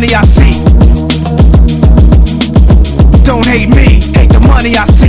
money I see. Don't hate me, hate the money I see.